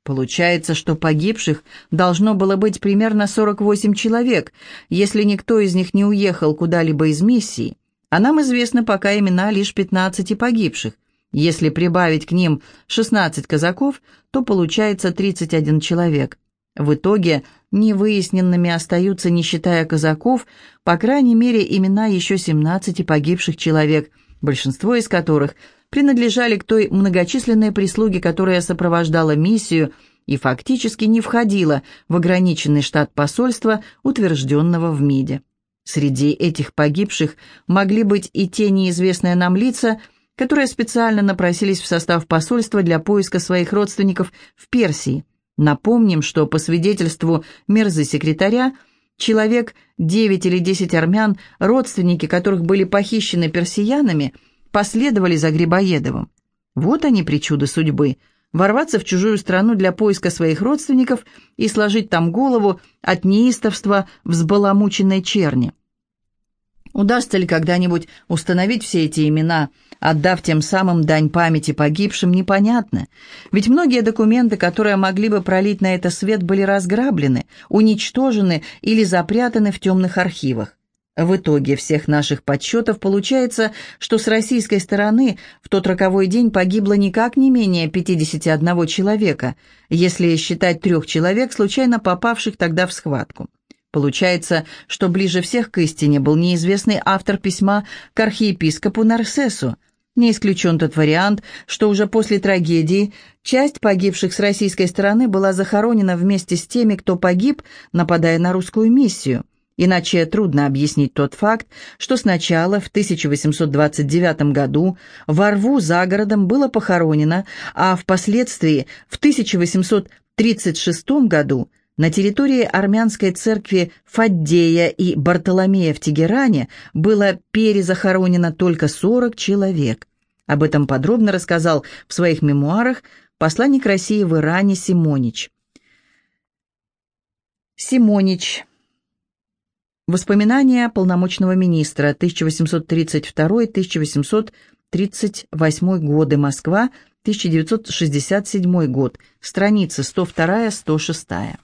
[SPEAKER 1] Получается, что погибших должно было быть примерно 48 человек, если никто из них не уехал куда-либо из миссии, а нам известны пока имена лишь 15 погибших. Если прибавить к ним 16 казаков, то получается 31 человек. В итоге невыясненными остаются, не считая казаков, по крайней мере, имена еще 17 погибших человек, большинство из которых – принадлежали к той многочисленной прислуге, которая сопровождала миссию и фактически не входила в ограниченный штат посольства, утвержденного в МИДе. Среди этих погибших могли быть и те неизвестные нам лица, которые специально напросились в состав посольства для поиска своих родственников в Персии. Напомним, что по свидетельству мерзы-секретаря, человек 9 или 10 армян, родственники которых были похищены персиянами – последовали за Грибоедовым. Вот они причуды судьбы – ворваться в чужую страну для поиска своих родственников и сложить там голову от неистовства взбаламученной черни. Удастся ли когда-нибудь установить все эти имена, отдав тем самым дань памяти погибшим, непонятно. Ведь многие документы, которые могли бы пролить на это свет, были разграблены, уничтожены или запрятаны в темных архивах. В итоге всех наших подсчетов получается, что с российской стороны в тот роковой день погибло никак не менее 51 человека, если считать трех человек, случайно попавших тогда в схватку. Получается, что ближе всех к истине был неизвестный автор письма к архиепископу Нарсесу. Не исключен тот вариант, что уже после трагедии часть погибших с российской стороны была захоронена вместе с теми, кто погиб, нападая на русскую миссию – Иначе трудно объяснить тот факт, что сначала, в 1829 году, во рву за городом было похоронено, а впоследствии, в 1836 году, на территории армянской церкви Фаддея и Бартоломея в Тегеране было перезахоронено только 40 человек. Об этом подробно рассказал в своих мемуарах посланник России в Иране Симонич. Симонич Воспоминания полномочного министра. 1832-1838 годы, Москва, 1967 год, страницы 102-106.